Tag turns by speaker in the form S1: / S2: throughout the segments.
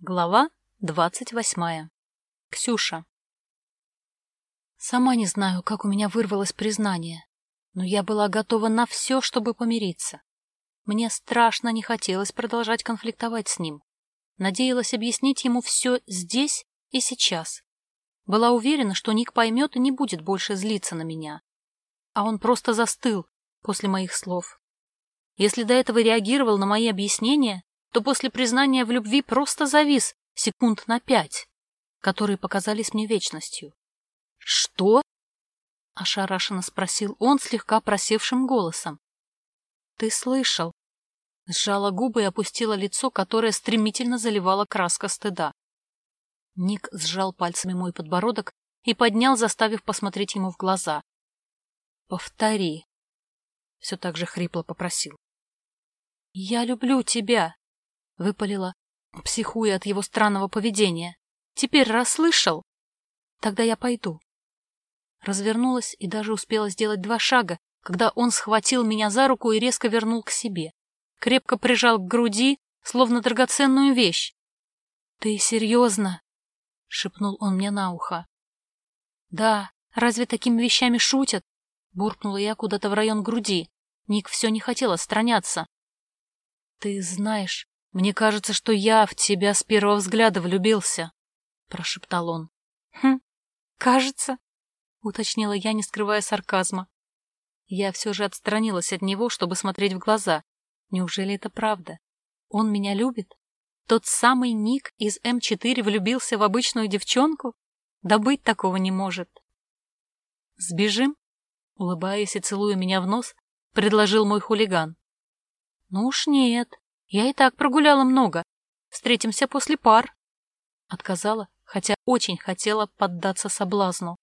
S1: Глава двадцать восьмая. Ксюша. Сама не знаю, как у меня вырвалось признание, но я была готова на все, чтобы помириться. Мне страшно не хотелось продолжать конфликтовать с ним. Надеялась объяснить ему все здесь и сейчас. Была уверена, что Ник поймет и не будет больше злиться на меня. А он просто застыл после моих слов. Если до этого реагировал на мои объяснения, то после признания в любви просто завис секунд на пять, которые показались мне вечностью. «Что?» — ошарашенно спросил он слегка просевшим голосом. «Ты слышал?» Сжала губы и опустила лицо, которое стремительно заливала краска стыда. Ник сжал пальцами мой подбородок и поднял, заставив посмотреть ему в глаза. «Повтори», — все так же хрипло попросил. «Я люблю тебя», Выпалила, психуя от его странного поведения. Теперь расслышал? Тогда я пойду. Развернулась и даже успела сделать два шага, когда он схватил меня за руку и резко вернул к себе. Крепко прижал к груди, словно драгоценную вещь. — Ты серьезно? — шепнул он мне на ухо. — Да, разве такими вещами шутят? — буркнула я куда-то в район груди. Ник все не хотел отстраняться. — Ты знаешь, мне кажется, что я в тебя с первого взгляда влюбился, — прошептал он. — Хм, кажется, — уточнила я, не скрывая сарказма. Я все же отстранилась от него, чтобы смотреть в глаза. Неужели это правда? Он меня любит? Тот самый Ник из М4 влюбился в обычную девчонку? Да быть такого не может. «Сбежим?» — улыбаясь и целуя меня в нос, предложил мой хулиган. «Ну уж нет», я и так прогуляла много. Встретимся после пар. Отказала, хотя очень хотела поддаться соблазну.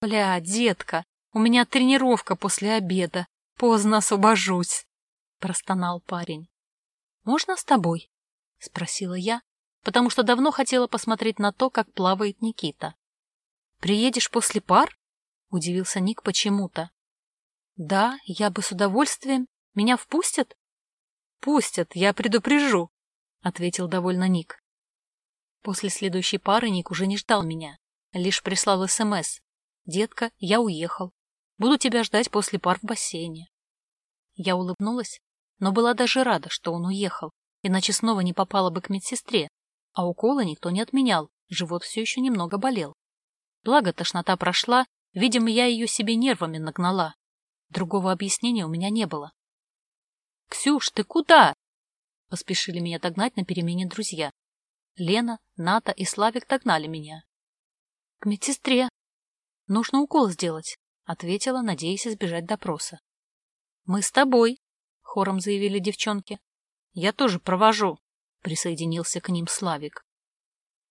S1: Бля, детка, у меня тренировка после обеда. Поздно освобожусь, простонал парень. Можно с тобой? спросила я, потому что давно хотела посмотреть на то, как плавает Никита. Приедешь после пар? удивился Ник почему-то. Да, я бы с удовольствием. Меня впустят? «Пустят, я предупрежу», — ответил довольно Ник. После следующей пары Ник уже не ждал меня, лишь прислал СМС. «Детка, я уехал. Буду тебя ждать после пар в бассейне». Я улыбнулась, но была даже рада, что он уехал, иначе снова не попала бы к медсестре, а укола никто не отменял, живот все еще немного болел. Благо тошнота прошла, видимо, я ее себе нервами нагнала. Другого объяснения у меня не было. «Ксюш, ты куда?» Поспешили меня догнать на перемене друзья. Лена, Ната и Славик догнали меня. «К медсестре. Нужно укол сделать», — ответила, надеясь избежать допроса. «Мы с тобой», — хором заявили девчонки. «Я тоже провожу», — присоединился к ним Славик.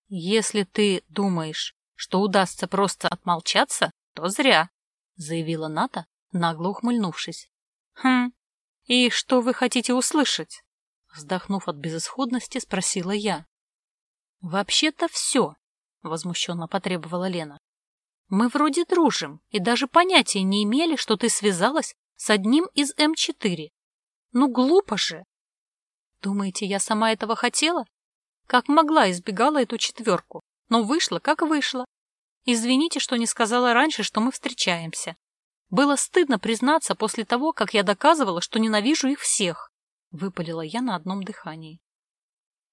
S1: «Если ты думаешь, что удастся просто отмолчаться, то зря», — заявила Ната, нагло ухмыльнувшись. «Хм, «И что вы хотите услышать?» Вздохнув от безысходности, спросила я. «Вообще-то все», — возмущенно потребовала Лена. «Мы вроде дружим и даже понятия не имели, что ты связалась с одним из М4. Ну, глупо же!» «Думаете, я сама этого хотела? Как могла, избегала эту четверку, но вышла, как вышла. Извините, что не сказала раньше, что мы встречаемся. Было стыдно признаться после того, как я доказывала, что ненавижу их всех. Выпалила я на одном дыхании.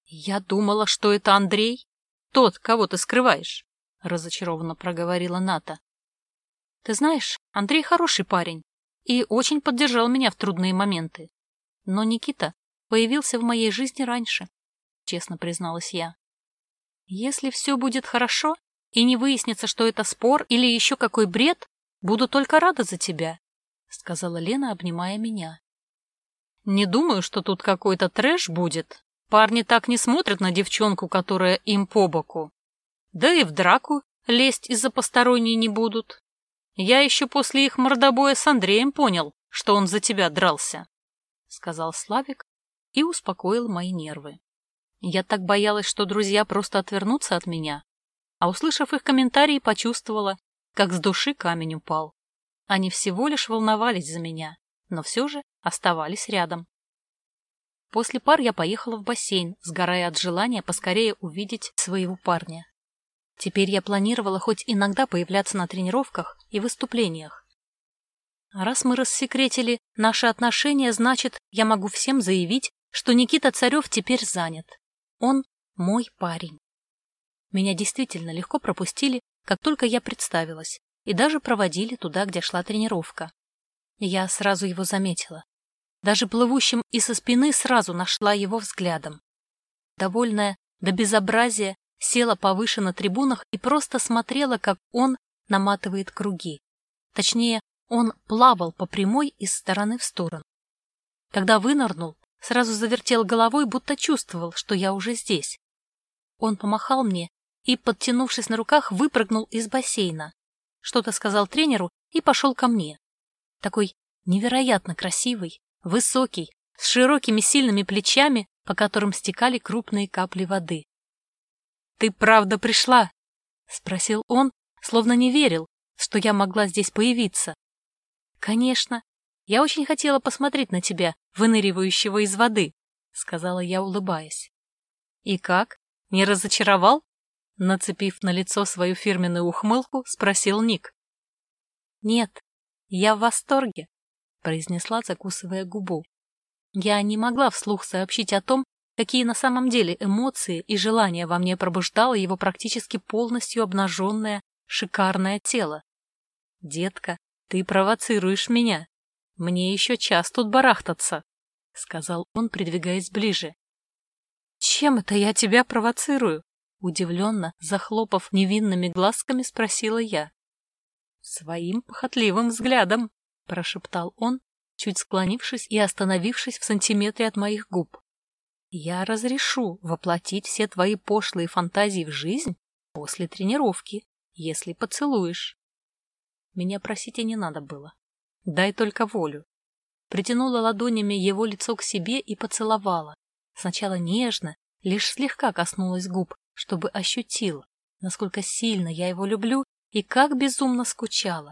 S1: Я думала, что это Андрей. Тот, кого ты скрываешь. Разочарованно проговорила Ната. Ты знаешь, Андрей хороший парень и очень поддержал меня в трудные моменты. Но Никита появился в моей жизни раньше, честно призналась я. Если все будет хорошо и не выяснится, что это спор или еще какой бред, Буду только рада за тебя, — сказала Лена, обнимая меня. Не думаю, что тут какой-то трэш будет. Парни так не смотрят на девчонку, которая им по боку. Да и в драку лезть из-за посторонней не будут. Я еще после их мордобоя с Андреем понял, что он за тебя дрался, — сказал Славик и успокоил мои нервы. Я так боялась, что друзья просто отвернутся от меня, а, услышав их комментарии, почувствовала, как с души камень упал. Они всего лишь волновались за меня, но все же оставались рядом. После пар я поехала в бассейн, сгорая от желания поскорее увидеть своего парня. Теперь я планировала хоть иногда появляться на тренировках и выступлениях. Раз мы рассекретили наши отношения, значит, я могу всем заявить, что Никита Царев теперь занят. Он мой парень. Меня действительно легко пропустили, как только я представилась, и даже проводили туда, где шла тренировка. Я сразу его заметила. Даже плывущим и со спины сразу нашла его взглядом. Довольная до безобразия, села повыше на трибунах и просто смотрела, как он наматывает круги. Точнее, он плавал по прямой из стороны в сторону. Когда вынырнул, сразу завертел головой, будто чувствовал, что я уже здесь. Он помахал мне и, подтянувшись на руках, выпрыгнул из бассейна. Что-то сказал тренеру и пошел ко мне. Такой невероятно красивый, высокий, с широкими сильными плечами, по которым стекали крупные капли воды. «Ты правда пришла?» — спросил он, словно не верил, что я могла здесь появиться. «Конечно. Я очень хотела посмотреть на тебя, выныривающего из воды», — сказала я, улыбаясь. «И как? Не разочаровал?» Нацепив на лицо свою фирменную ухмылку, спросил Ник. «Нет, я в восторге», — произнесла, закусывая губу. Я не могла вслух сообщить о том, какие на самом деле эмоции и желания во мне пробуждало его практически полностью обнаженное, шикарное тело. «Детка, ты провоцируешь меня. Мне еще час тут барахтаться», — сказал он, придвигаясь ближе. «Чем это я тебя провоцирую?» Удивленно, захлопав невинными глазками, спросила я. «Своим похотливым взглядом», — прошептал он, чуть склонившись и остановившись в сантиметре от моих губ. «Я разрешу воплотить все твои пошлые фантазии в жизнь после тренировки, если поцелуешь». Меня просить и не надо было. Дай только волю. Притянула ладонями его лицо к себе и поцеловала. Сначала нежно, лишь слегка коснулась губ, чтобы ощутил, насколько сильно я его люблю и как безумно скучала.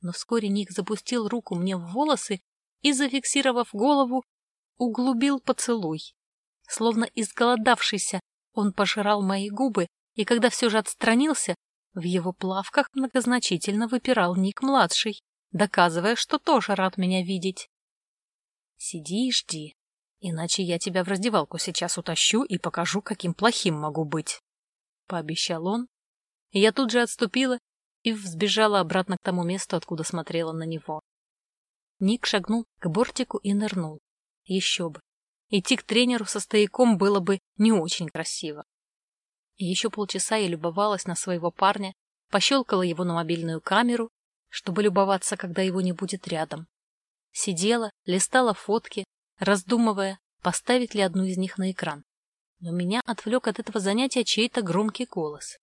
S1: Но вскоре Ник запустил руку мне в волосы и, зафиксировав голову, углубил поцелуй. Словно изголодавшийся, он пожирал мои губы, и когда все же отстранился, в его плавках многозначительно выпирал Ник-младший, доказывая, что тоже рад меня видеть. «Сиди и жди», Иначе я тебя в раздевалку сейчас утащу и покажу, каким плохим могу быть. Пообещал он. Я тут же отступила и взбежала обратно к тому месту, откуда смотрела на него. Ник шагнул к бортику и нырнул. Еще бы. Идти к тренеру со стояком было бы не очень красиво. Еще полчаса я любовалась на своего парня, пощелкала его на мобильную камеру, чтобы любоваться, когда его не будет рядом. Сидела, листала фотки, раздумывая, поставить ли одну из них на экран. Но меня отвлек от этого занятия чей-то громкий голос.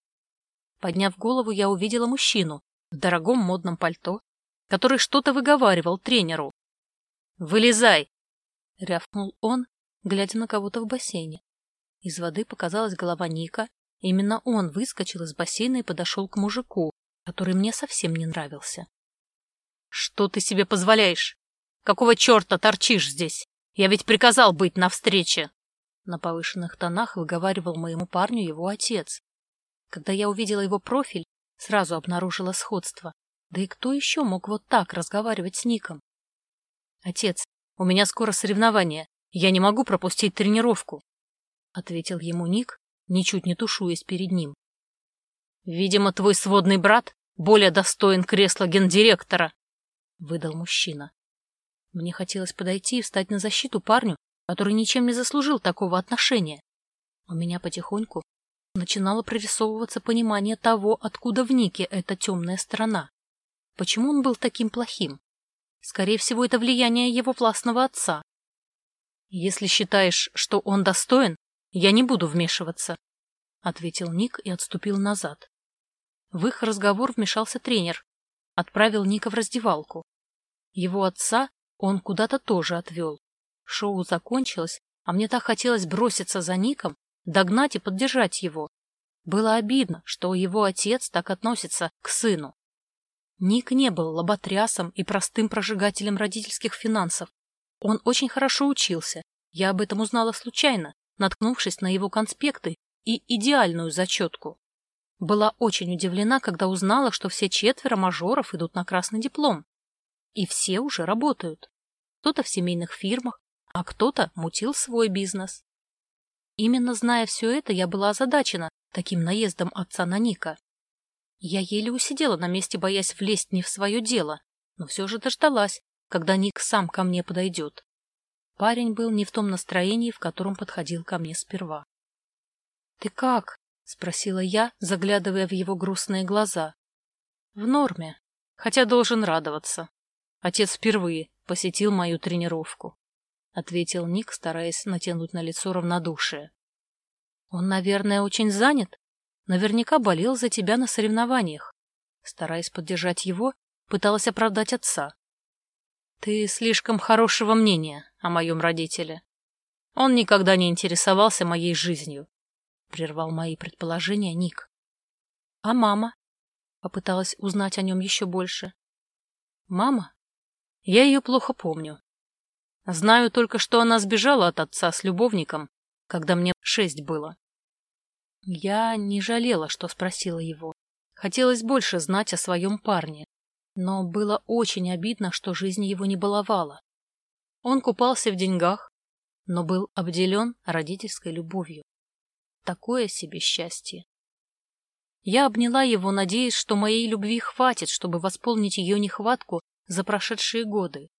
S1: Подняв голову, я увидела мужчину в дорогом модном пальто, который что-то выговаривал тренеру. «Вылезай!» — рявкнул он, глядя на кого-то в бассейне. Из воды показалась голова Ника. Именно он выскочил из бассейна и подошел к мужику, который мне совсем не нравился. «Что ты себе позволяешь? Какого черта торчишь здесь?» Я ведь приказал быть на встрече!» На повышенных тонах выговаривал моему парню его отец. Когда я увидела его профиль, сразу обнаружила сходство. Да и кто еще мог вот так разговаривать с Ником? «Отец, у меня скоро соревнование. Я не могу пропустить тренировку», — ответил ему Ник, ничуть не тушуясь перед ним. «Видимо, твой сводный брат более достоин кресла гендиректора», — выдал мужчина. Мне хотелось подойти и встать на защиту парню, который ничем не заслужил такого отношения. У меня потихоньку начинало прорисовываться понимание того, откуда в Нике эта темная сторона. Почему он был таким плохим? Скорее всего, это влияние его властного отца. Если считаешь, что он достоин, я не буду вмешиваться, — ответил Ник и отступил назад. В их разговор вмешался тренер, отправил Ника в раздевалку. Его отца он куда-то тоже отвел. Шоу закончилось, а мне так хотелось броситься за Ником, догнать и поддержать его. Было обидно, что его отец так относится к сыну. Ник не был лоботрясом и простым прожигателем родительских финансов. Он очень хорошо учился, Я об этом узнала случайно, наткнувшись на его конспекты и идеальную зачетку. Была очень удивлена, когда узнала, что все четверо мажоров идут на красный диплом. И все уже работают. Кто-то в семейных фирмах, а кто-то мутил свой бизнес. Именно зная все это, я была озадачена таким наездом отца на Ника. Я еле усидела на месте, боясь влезть не в свое дело, но все же дождалась, когда Ник сам ко мне подойдет. Парень был не в том настроении, в котором подходил ко мне сперва. — Ты как? — спросила я, заглядывая в его грустные глаза. — В норме, хотя должен радоваться. Отец впервые посетил мою тренировку, — ответил Ник, стараясь натянуть на лицо равнодушие. — Он, наверное, очень занят. Наверняка болел за тебя на соревнованиях. Стараясь поддержать его, пыталась оправдать отца. Ты слишком хорошего мнения о моем родителе. Он никогда не интересовался моей жизнью, — прервал мои предположения Ник. — А мама? — попыталась узнать о нем еще больше. — Мама? Я ее плохо помню. Знаю только, что она сбежала от отца с любовником, когда мне шесть было. Я не жалела, что спросила его. Хотелось больше знать о своем парне, но было очень обидно, что жизнь его не баловала. Он купался в деньгах, но был обделен родительской любовью. Такое себе счастье. Я обняла его, надеясь, что моей любви хватит, чтобы восполнить ее нехватку за прошедшие годы.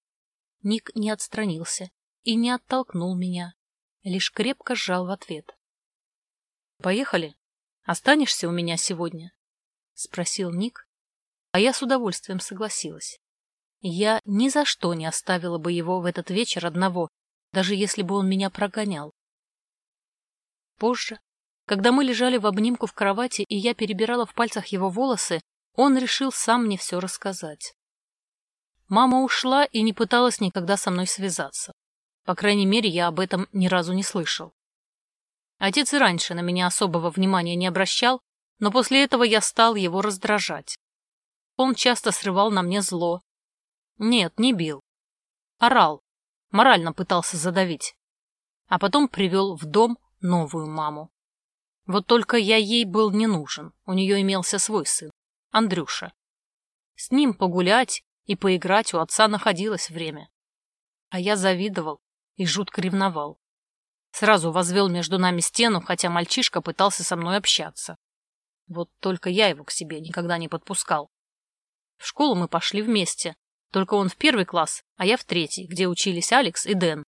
S1: Ник не отстранился и не оттолкнул меня, лишь крепко сжал в ответ. — Поехали? Останешься у меня сегодня? — спросил Ник, а я с удовольствием согласилась. Я ни за что не оставила бы его в этот вечер одного, даже если бы он меня прогонял. Позже, когда мы лежали в обнимку в кровати, и я перебирала в пальцах его волосы, он решил сам мне все рассказать. Мама ушла и не пыталась никогда со мной связаться. По крайней мере, я об этом ни разу не слышал. Отец и раньше на меня особого внимания не обращал, но после этого я стал его раздражать. Он часто срывал на мне зло. Нет, не бил. Орал. Морально пытался задавить. А потом привел в дом новую маму. Вот только я ей был не нужен. У нее имелся свой сын, Андрюша. С ним погулять и поиграть у отца находилось время. А я завидовал и жутко ревновал. Сразу возвел между нами стену, хотя мальчишка пытался со мной общаться. Вот только я его к себе никогда не подпускал. В школу мы пошли вместе. Только он в первый класс, а я в третий, где учились Алекс и Дэн.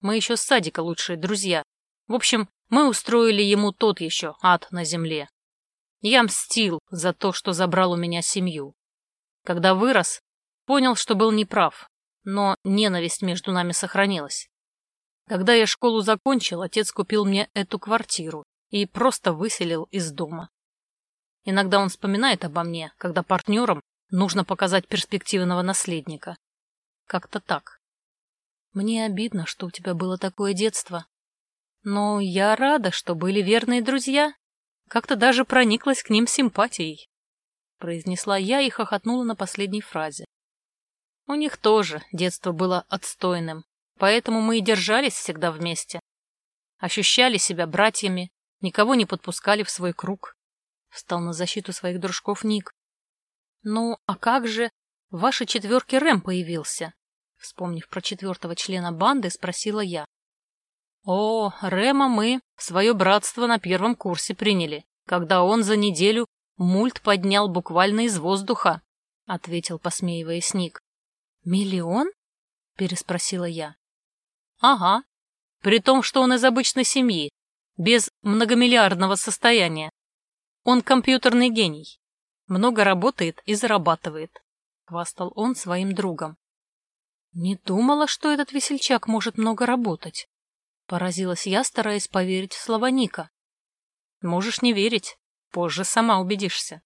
S1: Мы еще с садика лучшие друзья. В общем, мы устроили ему тот еще ад на земле. Я мстил за то, что забрал у меня семью. Когда вырос, понял, что был неправ, но ненависть между нами сохранилась. Когда я школу закончил, отец купил мне эту квартиру и просто выселил из дома. Иногда он вспоминает обо мне, когда партнерам Нужно показать перспективного наследника. Как-то так. Мне обидно, что у тебя было такое детство. Но я рада, что были верные друзья. Как-то даже прониклась к ним симпатией. Произнесла я и хохотнула на последней фразе. У них тоже детство было отстойным, поэтому мы и держались всегда вместе. Ощущали себя братьями, никого не подпускали в свой круг. Встал на защиту своих дружков Ник. «Ну, а как же в вашей четверке Рэм появился?» Вспомнив про четвертого члена банды, спросила я. «О, Рэма мы в свое братство на первом курсе приняли, когда он за неделю мульт поднял буквально из воздуха», — ответил, посмеиваясь Ник. «Миллион?» — переспросила я. «Ага, при том, что он из обычной семьи, без многомиллиардного состояния. Он компьютерный гений. Много работает и зарабатывает, — хвастал он своим другом. Не думала, что этот весельчак может много работать. Поразилась я, стараясь поверить в слова Ника. Можешь не верить, позже сама убедишься.